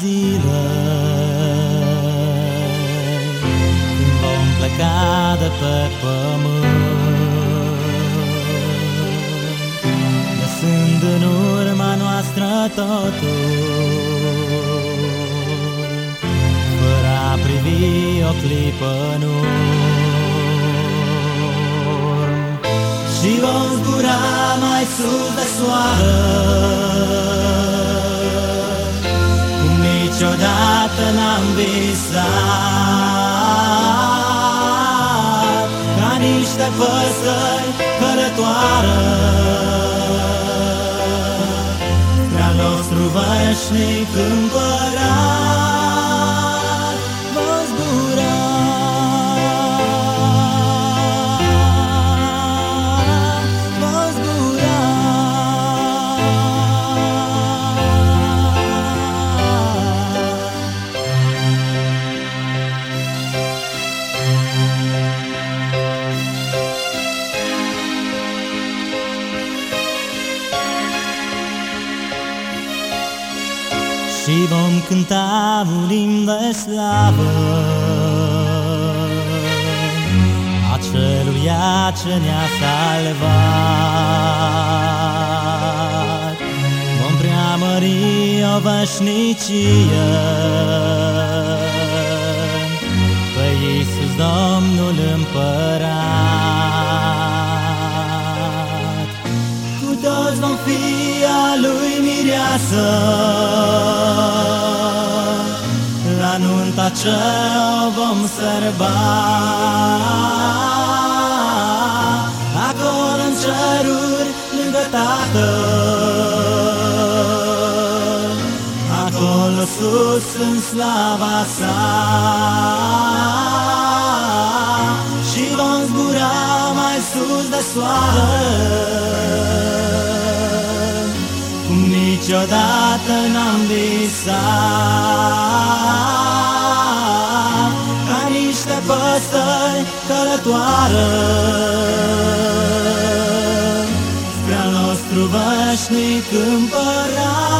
zile Când vom pleca de pe pământ. Lăsând în urma noastră totul Fără a privi o clipă în Și vom zbura mai sus de soară niciodată n-am visat Ca niște păsări călătoară. Spre nostru veșnic împărat Și vom cânta un limn de slavă. Aceluia ce ne-a salvat. Vom preamări o veșnicie. Pe Iisus Domnul Împărat. Cu toți vom fi a Lui mireasă nunta ce o vom sărba Acolo în ceruri lângă Tatăl Acolo sus în slava sa. Și vom zbura mai sus de soare niciodată n-am visat păsări călătoară. Spre al nostru veșnic împărat